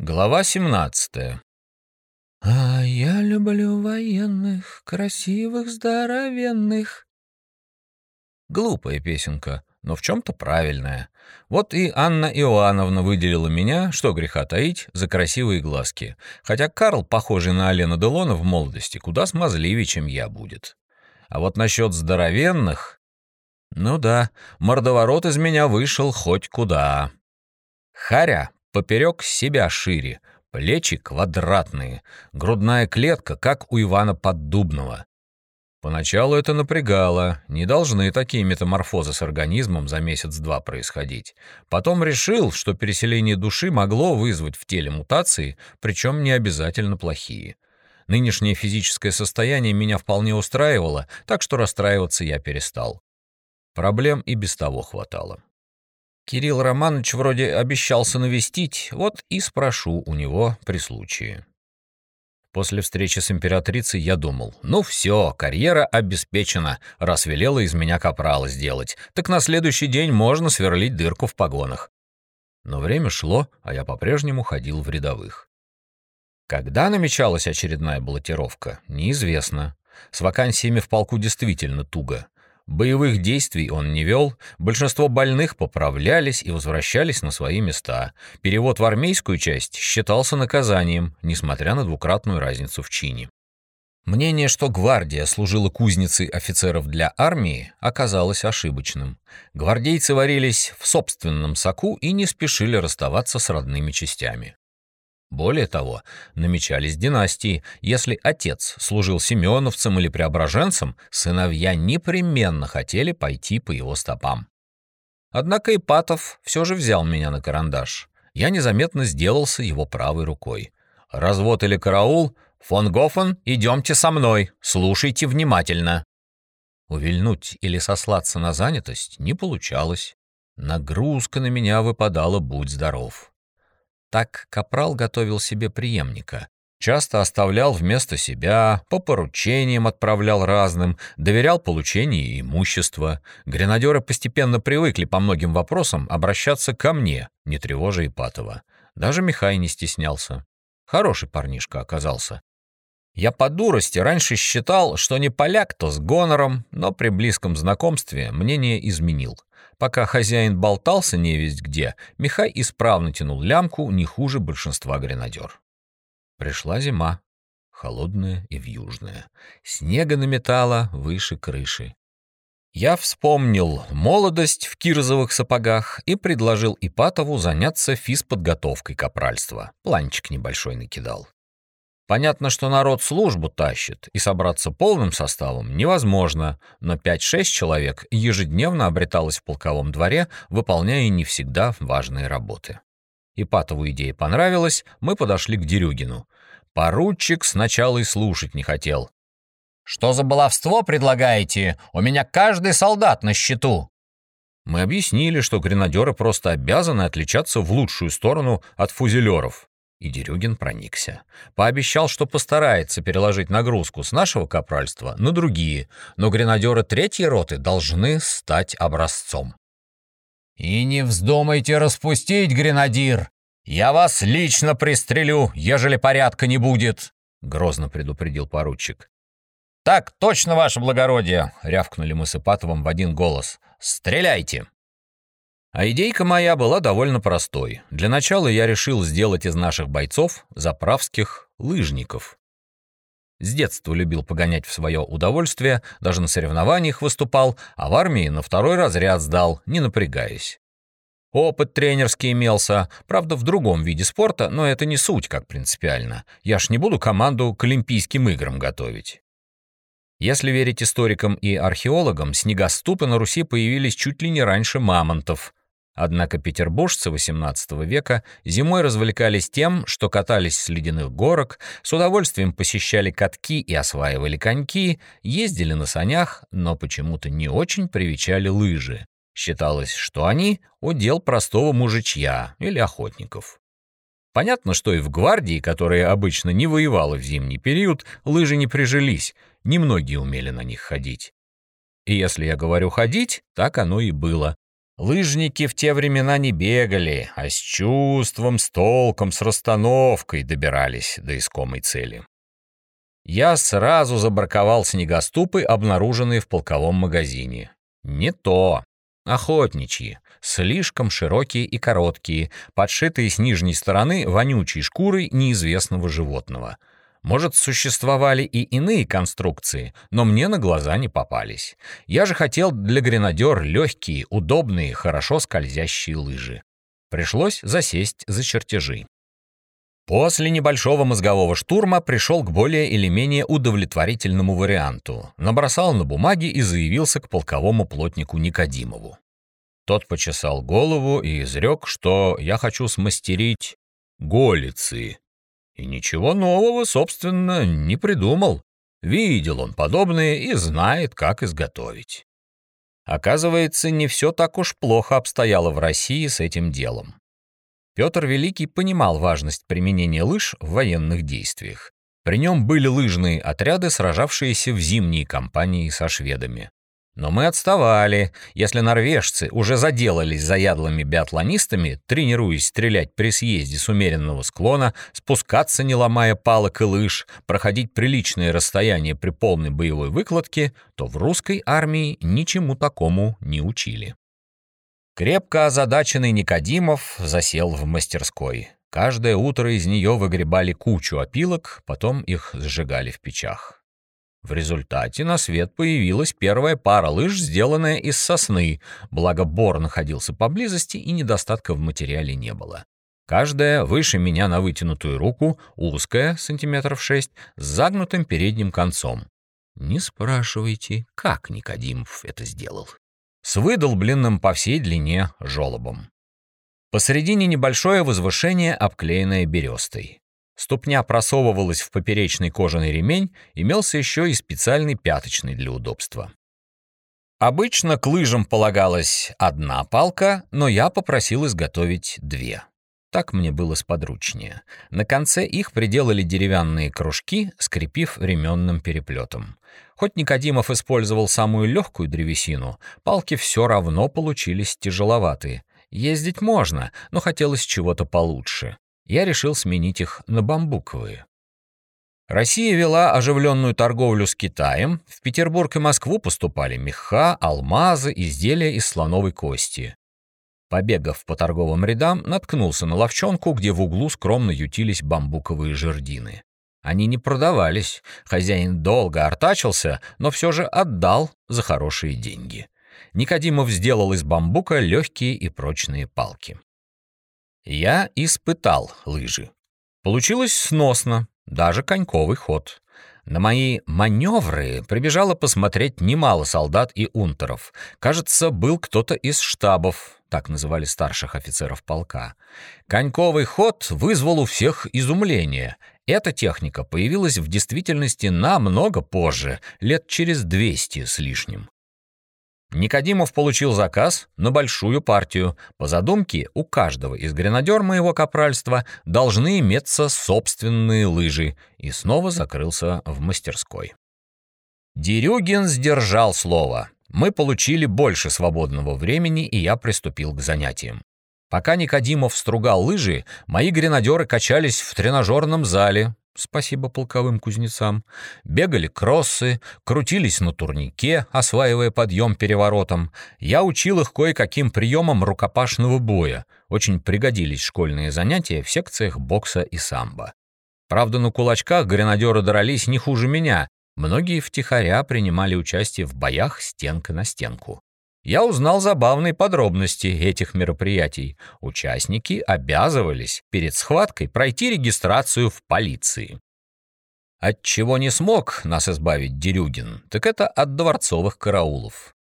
Глава 17 «А я люблю военных, красивых, здоровенных». Глупая песенка, но в чем-то правильная. Вот и Анна Иоанновна выделила меня, что греха таить, за красивые глазки. Хотя Карл, похожий на Алена Делона в молодости, куда смазливее, чем я будет. А вот насчет здоровенных... Ну да, мордоворот из меня вышел хоть куда. Харя поперек себя шире, плечи квадратные, грудная клетка, как у Ивана Поддубного. Поначалу это напрягало, не должны такие метаморфозы с организмом за месяц-два происходить. Потом решил, что переселение души могло вызвать в теле мутации, причем не обязательно плохие. Нынешнее физическое состояние меня вполне устраивало, так что расстраиваться я перестал. Проблем и без того хватало. Кирилл Романович вроде обещался навестить, вот и спрошу у него при случае. После встречи с императрицей я думал, ну все, карьера обеспечена, раз велела из меня капрала сделать, так на следующий день можно сверлить дырку в погонах. Но время шло, а я по-прежнему ходил в рядовых. Когда намечалась очередная баллотировка, неизвестно. С вакансиями в полку действительно туго. Боевых действий он не вел, большинство больных поправлялись и возвращались на свои места. Перевод в армейскую часть считался наказанием, несмотря на двукратную разницу в чине. Мнение, что гвардия служила кузницей офицеров для армии, оказалось ошибочным. Гвардейцы варились в собственном соку и не спешили расставаться с родными частями. Более того, намечались династии. Если отец служил семеновцем или преображенцем, сыновья непременно хотели пойти по его стопам. Однако Ипатов все же взял меня на карандаш. Я незаметно сделался его правой рукой. «Развод или караул? Фон Гофен, идемте со мной, слушайте внимательно». Увильнуть или сослаться на занятость не получалось. Нагрузка на меня выпадала «Будь здоров». Так Капрал готовил себе преемника. Часто оставлял вместо себя, по поручениям отправлял разным, доверял получение имущества. Гренадеры постепенно привыкли по многим вопросам обращаться ко мне, не тревожа Ипатова. Даже Михай не стеснялся. Хороший парнишка оказался. Я по дурости раньше считал, что не поляк, то с гонором, но при близком знакомстве мнение изменил. Пока хозяин болтался невесть где, Михай исправно тянул лямку не хуже большинства гренадер. Пришла зима, холодная и вьюжная. Снега наметала выше крыши. Я вспомнил молодость в кирзовых сапогах и предложил Ипатову заняться физподготовкой капральства. Планчик небольшой накидал. Понятно, что народ службу тащит, и собраться полным составом невозможно, но 5-6 человек ежедневно обреталось в полковом дворе, выполняя не всегда важные работы. Ипатову идея понравилась, мы подошли к Дерюгину. Поручик сначала и слушать не хотел. «Что за баловство предлагаете? У меня каждый солдат на счету!» Мы объяснили, что гренадеры просто обязаны отличаться в лучшую сторону от фузелеров. И Дерюгин проникся. Пообещал, что постарается переложить нагрузку с нашего капральства на другие, но гренадеры третьей роты должны стать образцом. «И не вздумайте распустить, гренадир! Я вас лично пристрелю, ежели порядка не будет!» — грозно предупредил поручик. «Так точно, ваше благородие!» — рявкнули мы с Ипатовым в один голос. «Стреляйте!» А идейка моя была довольно простой. Для начала я решил сделать из наших бойцов заправских лыжников. С детства любил погонять в свое удовольствие, даже на соревнованиях выступал, а в армии на второй разряд сдал, не напрягаясь. Опыт тренерский имелся, правда, в другом виде спорта, но это не суть как принципиально. Я ж не буду команду к Олимпийским играм готовить. Если верить историкам и археологам, снегоступы на Руси появились чуть ли не раньше мамонтов, Однако петербуржцы XVIII века зимой развлекались тем, что катались с ледяных горок, с удовольствием посещали катки и осваивали коньки, ездили на санях, но почему-то не очень привечали лыжи. Считалось, что они — удел простого мужичья или охотников. Понятно, что и в гвардии, которая обычно не воевала в зимний период, лыжи не прижились, немногие умели на них ходить. И если я говорю «ходить», так оно и было. Лыжники в те времена не бегали, а с чувством, с толком, с расстановкой добирались до искомой цели. Я сразу забраковал снегоступы, обнаруженные в полковом магазине. Не то. Охотничьи, слишком широкие и короткие, подшитые с нижней стороны вонючей шкурой неизвестного животного. Может, существовали и иные конструкции, но мне на глаза не попались. Я же хотел для гренадер легкие, удобные, хорошо скользящие лыжи. Пришлось засесть за чертежи. После небольшого мозгового штурма пришел к более или менее удовлетворительному варианту, набросал на бумаге и заявился к полковому плотнику Никодимову. Тот почесал голову и изрек, что я хочу смастерить голицы. И ничего нового, собственно, не придумал. Видел он подобное и знает, как изготовить. Оказывается, не все так уж плохо обстояло в России с этим делом. Петр Великий понимал важность применения лыж в военных действиях. При нем были лыжные отряды, сражавшиеся в зимние кампании со шведами. Но мы отставали. Если норвежцы уже заделались заядлыми биатлонистами, тренируясь стрелять при съезде с умеренного склона, спускаться, не ломая палок и лыж, проходить приличное расстояние при полной боевой выкладке, то в русской армии ничему такому не учили. Крепко озадаченный Никодимов засел в мастерской. Каждое утро из нее выгребали кучу опилок, потом их сжигали в печах. В результате на свет появилась первая пара лыж, сделанная из сосны, благо бор находился поблизости и недостатка в материале не было. Каждая выше меня на вытянутую руку, узкая, сантиметров шесть, с загнутым передним концом. Не спрашивайте, как Никодимов это сделал с выдолбленным по всей длине желобом. Посредине небольшое возвышение, обклеенное берестой. Ступня просовывалась в поперечный кожаный ремень, имелся еще и специальный пяточный для удобства. Обычно к лыжам полагалась одна палка, но я попросил изготовить две. Так мне было сподручнее. На конце их приделали деревянные кружки, скрепив ременным переплетом. Хоть Никодимов использовал самую легкую древесину, палки все равно получились тяжеловатые. Ездить можно, но хотелось чего-то получше. Я решил сменить их на бамбуковые. Россия вела оживленную торговлю с Китаем, в Петербург и Москву поступали меха, алмазы, изделия из слоновой кости. Побегав по торговым рядам, наткнулся на ловчонку, где в углу скромно ютились бамбуковые жердины. Они не продавались, хозяин долго артачился, но все же отдал за хорошие деньги. Никодимов сделал из бамбука легкие и прочные палки. Я испытал лыжи. Получилось сносно, даже коньковый ход. На мои маневры прибежало посмотреть немало солдат и унтеров. Кажется, был кто-то из штабов, так называли старших офицеров полка. Коньковый ход вызвал у всех изумление. Эта техника появилась в действительности намного позже, лет через 200 с лишним. Никодимов получил заказ на большую партию. По задумке, у каждого из гренадер моего капральства должны иметься собственные лыжи, и снова закрылся в мастерской. Дерюгин сдержал слово. Мы получили больше свободного времени, и я приступил к занятиям. Пока Никодимов стругал лыжи, мои гренадеры качались в тренажерном зале, спасибо полковым кузнецам, бегали кроссы, крутились на турнике, осваивая подъем переворотом. Я учил их кое-каким приемам рукопашного боя. Очень пригодились школьные занятия в секциях бокса и самбо. Правда, на кулачках гренадеры дрались не хуже меня, Многие втихаря принимали участие в боях стенка на стенку. Я узнал забавные подробности этих мероприятий. Участники обязывались перед схваткой пройти регистрацию в полиции. От чего не смог нас избавить Дерюгин, так это от дворцовых караулов.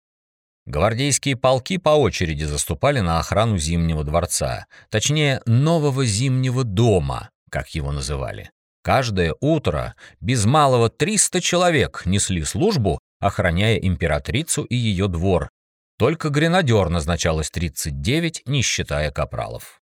Гвардейские полки по очереди заступали на охрану Зимнего дворца, точнее, нового Зимнего дома, как его называли. Каждое утро без малого 300 человек несли службу, охраняя императрицу и ее двор. Только гренадер назначалось 39, не считая капралов.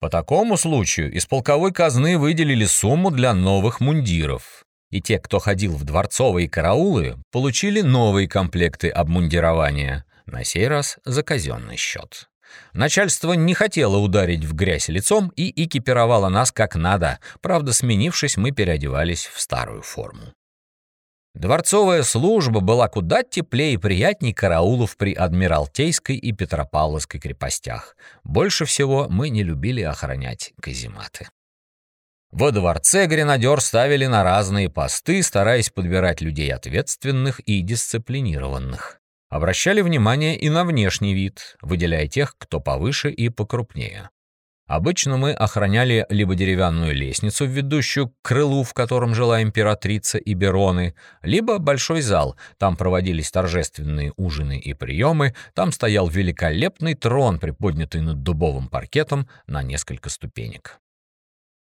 По такому случаю из полковой казны выделили сумму для новых мундиров. И те, кто ходил в дворцовые караулы, получили новые комплекты обмундирования. на сей раз за казенный счет. Начальство не хотело ударить в грязь лицом и экипировало нас как надо, правда, сменившись, мы переодевались в старую форму. Дворцовая служба была куда теплее и приятней караулов при Адмиралтейской и Петропавловской крепостях. Больше всего мы не любили охранять казематы. Во дворце гренадер ставили на разные посты, стараясь подбирать людей ответственных и дисциплинированных. Обращали внимание и на внешний вид, выделяя тех, кто повыше и покрупнее. Обычно мы охраняли либо деревянную лестницу, ведущую к крылу, в котором жила императрица и Бероны, либо большой зал, там проводились торжественные ужины и приемы, там стоял великолепный трон, приподнятый над дубовым паркетом на несколько ступенек.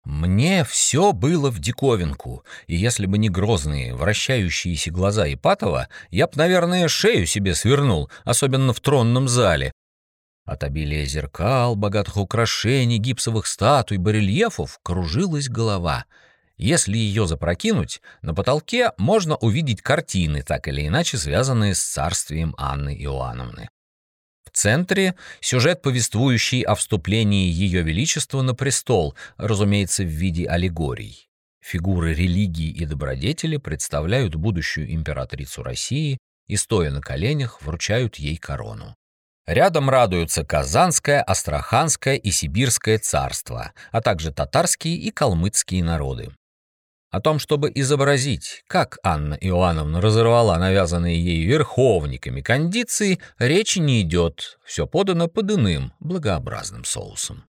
Мне все было в диковинку, и если бы не грозные, вращающиеся глаза Ипатова, я б, наверное, шею себе свернул, особенно в тронном зале, от обилия зеркал, богатых украшений, гипсовых статуй, барельефов кружилась голова. Если ее запрокинуть, на потолке можно увидеть картины, так или иначе связанные с царствием Анны Иоанновны. В центре сюжет, повествующий о вступлении Ее Величества на престол, разумеется, в виде аллегорий. Фигуры религии и добродетели представляют будущую императрицу России и, стоя на коленях, вручают ей корону. Рядом радуются Казанское, Астраханское и Сибирское царства, а также татарские и калмыцкие народы. О том, чтобы изобразить, как Анна Иоанновна разорвала навязанные ей верховниками кондиции, речи не идет, все подано под иным, благообразным соусом.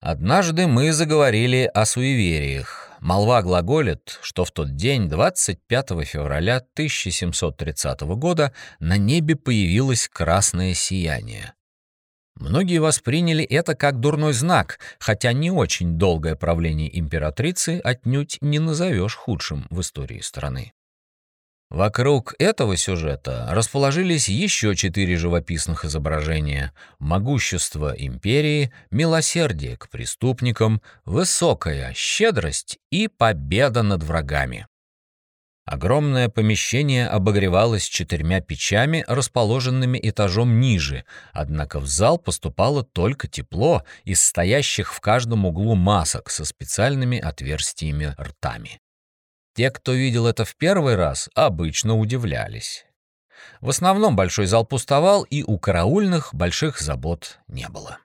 Однажды мы заговорили о суевериях. Молва глаголит, что в тот день, 25 февраля 1730 года, на небе появилось красное сияние. Многие восприняли это как дурной знак, хотя не очень долгое правление императрицы отнюдь не назовешь худшим в истории страны. Вокруг этого сюжета расположились еще четыре живописных изображения. Могущество империи, милосердие к преступникам, высокая щедрость и победа над врагами. Огромное помещение обогревалось четырьмя печами, расположенными этажом ниже, однако в зал поступало только тепло из стоящих в каждом углу масок со специальными отверстиями ртами. Те, кто видел это в первый раз, обычно удивлялись. В основном большой зал пустовал, и у караульных больших забот не было.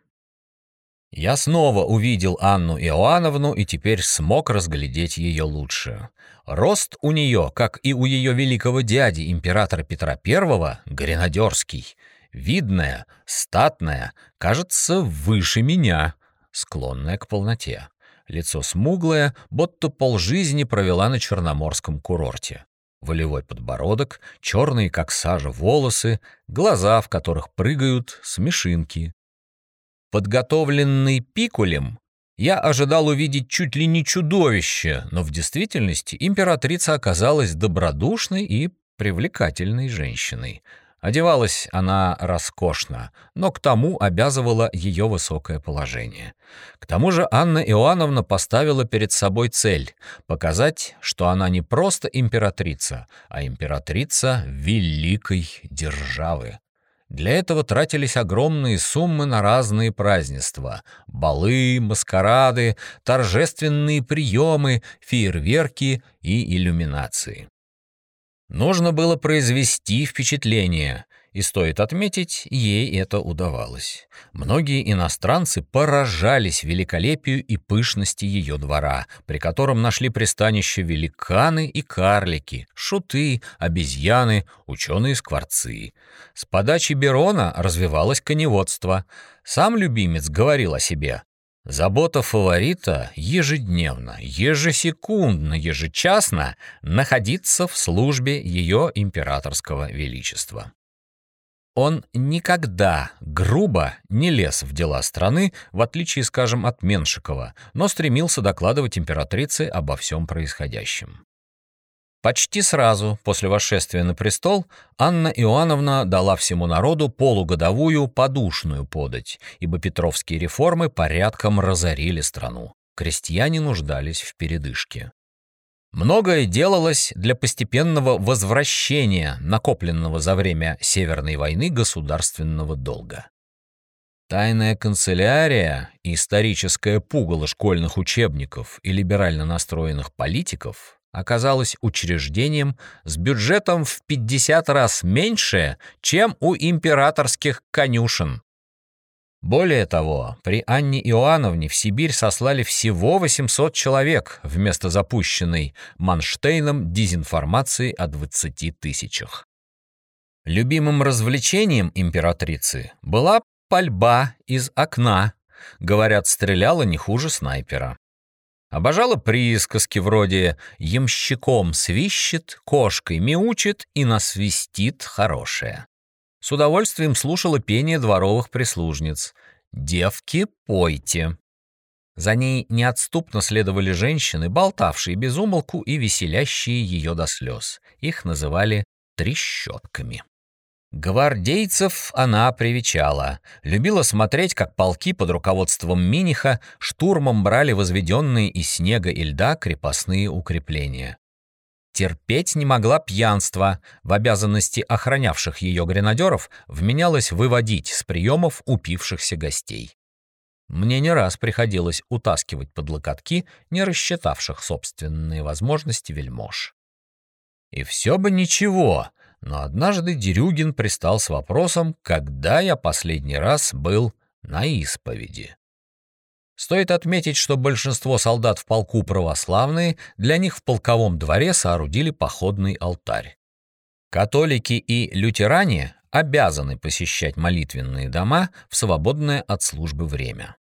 Я снова увидел Анну Иоанновну и теперь смог разглядеть ее лучше. Рост у нее, как и у ее великого дяди, императора Петра I, гренадерский. Видная, статная, кажется, выше меня, склонная к полноте лицо смуглое, будто полжизни провела на черноморском курорте. Волевой подбородок, черные, как сажа, волосы, глаза, в которых прыгают смешинки. Подготовленный пикулем, я ожидал увидеть чуть ли не чудовище, но в действительности императрица оказалась добродушной и привлекательной женщиной — Одевалась она роскошно, но к тому обязывало ее высокое положение. К тому же Анна Иоанновна поставила перед собой цель — показать, что она не просто императрица, а императрица великой державы. Для этого тратились огромные суммы на разные празднества — балы, маскарады, торжественные приемы, фейерверки и иллюминации. Нужно было произвести впечатление, и стоит отметить, ей это удавалось. Многие иностранцы поражались великолепию и пышности ее двора, при котором нашли пристанище великаны и карлики, шуты, обезьяны, ученые-скворцы. С подачи Берона развивалось коневодство. Сам любимец говорил о себе Забота фаворита ежедневно, ежесекундно, ежечасно находиться в службе ее императорского величества. Он никогда грубо не лез в дела страны, в отличие, скажем, от Меншикова, но стремился докладывать императрице обо всем происходящем. Почти сразу после восшествия на престол Анна Иоанновна дала всему народу полугодовую подушную подать, ибо петровские реформы порядком разорили страну. Крестьяне нуждались в передышке. Многое делалось для постепенного возвращения накопленного за время Северной войны государственного долга. Тайная канцелярия, историческое пугало школьных учебников и либерально настроенных политиков оказалась учреждением с бюджетом в 50 раз меньше, чем у императорских конюшен. Более того, при Анне Иоанновне в Сибирь сослали всего 800 человек вместо запущенной Манштейном дезинформации о 20 тысячах. Любимым развлечением императрицы была пальба из окна. Говорят, стреляла не хуже снайпера. Обожала присказки вроде «ямщиком свищет, кошкой мяучит и насвистит хорошее». С удовольствием слушала пение дворовых прислужниц. «Девки, пойте!» За ней неотступно следовали женщины, болтавшие без умолку и веселящие ее до слез. Их называли трещотками. Гвардейцев она привечала, любила смотреть, как полки под руководством Миниха штурмом брали возведенные из снега и льда крепостные укрепления. Терпеть не могла пьянство, в обязанности охранявших ее гренадеров вменялось выводить с приемов упившихся гостей. Мне не раз приходилось утаскивать под локотки не рассчитавших собственные возможности вельмож. И все бы ничего, но однажды Дерюгин пристал с вопросом, когда я последний раз был на исповеди. Стоит отметить, что большинство солдат в полку православные, для них в полковом дворе соорудили походный алтарь. Католики и лютеране обязаны посещать молитвенные дома в свободное от службы время.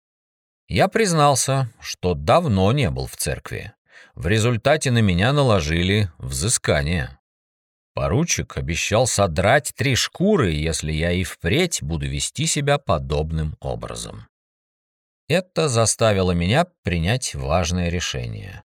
Я признался, что давно не был в церкви. В результате на меня наложили взыскание. Поручик обещал содрать три шкуры, если я и впредь буду вести себя подобным образом. Это заставило меня принять важное решение.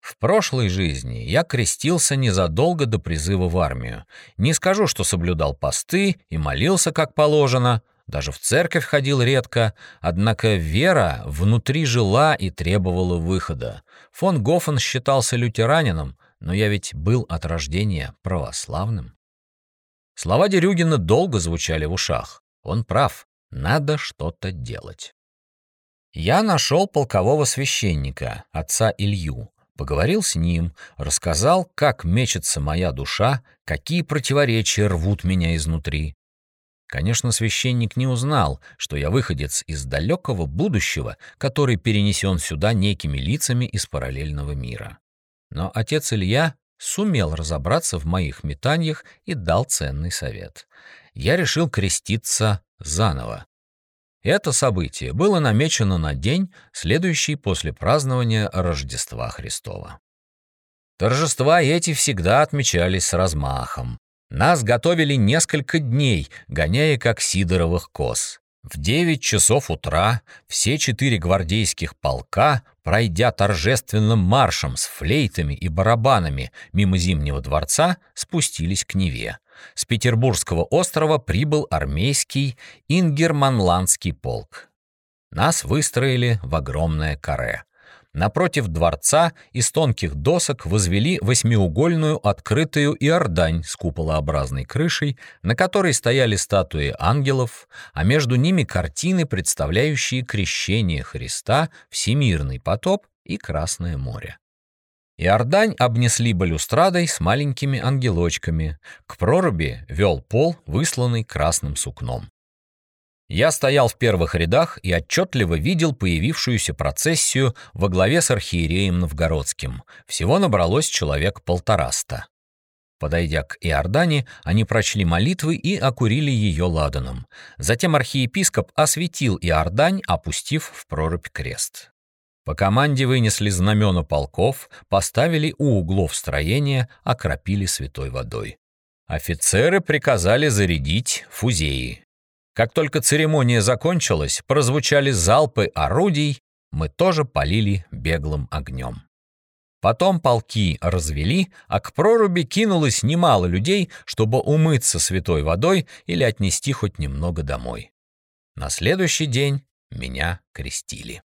В прошлой жизни я крестился незадолго до призыва в армию. Не скажу, что соблюдал посты и молился как положено, даже в церковь ходил редко, однако вера внутри жила и требовала выхода. Фон Гофен считался лютеранином, но я ведь был от рождения православным. Слова Дерюгина долго звучали в ушах. Он прав, надо что-то делать. Я нашел полкового священника, отца Илью, поговорил с ним, рассказал, как мечется моя душа, какие противоречия рвут меня изнутри. Конечно, священник не узнал, что я выходец из далекого будущего, который перенесен сюда некими лицами из параллельного мира. Но отец Илья сумел разобраться в моих метаниях и дал ценный совет. Я решил креститься заново. Это событие было намечено на день, следующий после празднования Рождества Христова. Торжества эти всегда отмечались с размахом. Нас готовили несколько дней, гоняя как сидоровых коз. В девять часов утра все четыре гвардейских полка, пройдя торжественным маршем с флейтами и барабанами мимо Зимнего дворца, спустились к Неве. С Петербургского острова прибыл армейский ингерманландский полк. Нас выстроили в огромное каре. Напротив дворца из тонких досок возвели восьмиугольную открытую иордань с куполообразной крышей, на которой стояли статуи ангелов, а между ними картины, представляющие крещение Христа, всемирный потоп и Красное море. Иордань обнесли балюстрадой с маленькими ангелочками. К проруби вел пол, высланный красным сукном. Я стоял в первых рядах и отчетливо видел появившуюся процессию во главе с архиереем Новгородским. Всего набралось человек полтораста. Подойдя к Иордане, они прочли молитвы и окурили ее ладаном. Затем архиепископ осветил Иордань, опустив в прорубь крест. По команде вынесли знамена полков, поставили у углов строения, окропили святой водой. Офицеры приказали зарядить фузеи. Как только церемония закончилась, прозвучали залпы орудий, мы тоже полили беглым огнем. Потом полки развели, а к проруби кинулось немало людей, чтобы умыться святой водой или отнести хоть немного домой. На следующий день меня крестили.